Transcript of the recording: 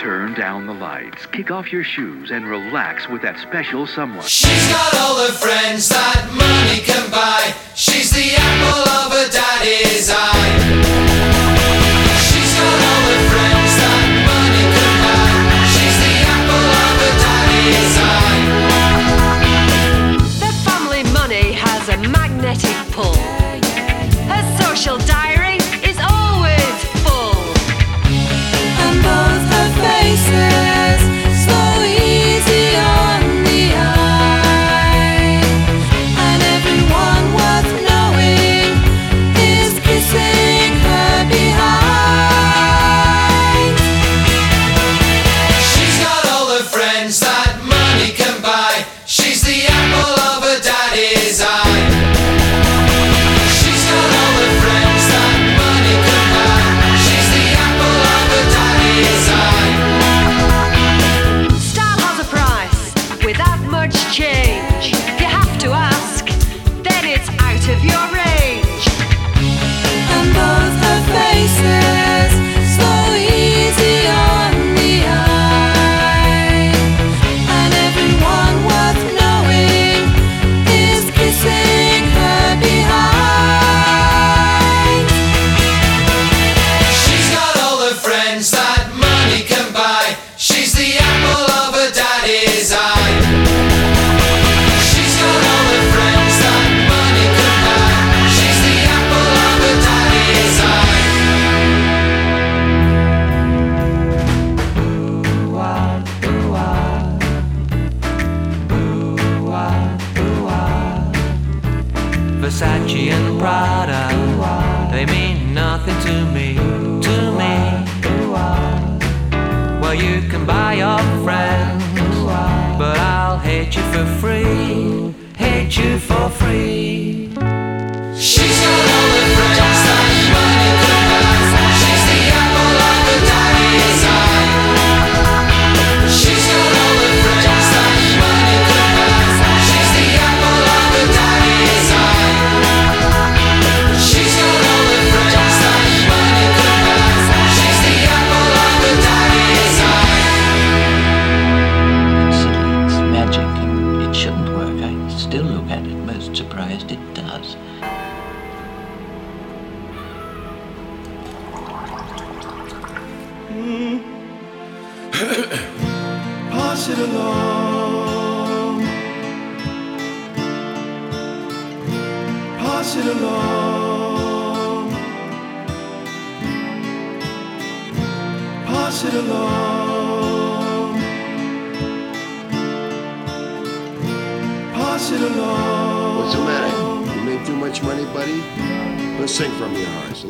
Turn down the lights, kick off your shoes, and relax with that special someone. She's got all the friends that money can buy. She's the apple of her daddy's eye. She's got all the friends that money can buy. She's the apple of her daddy's eye. Their family money has a magnetic pull. Her social diary Versace and Prada, they mean nothing to me, to me. Well, you can buy your friends, but I'll hate you for free, hate you for free. Still look at it most surprised it does. Hmm. Pass it along. Pass it along. Pass it along. What's the matter? You made too much money, buddy? Let's sing from your heart. So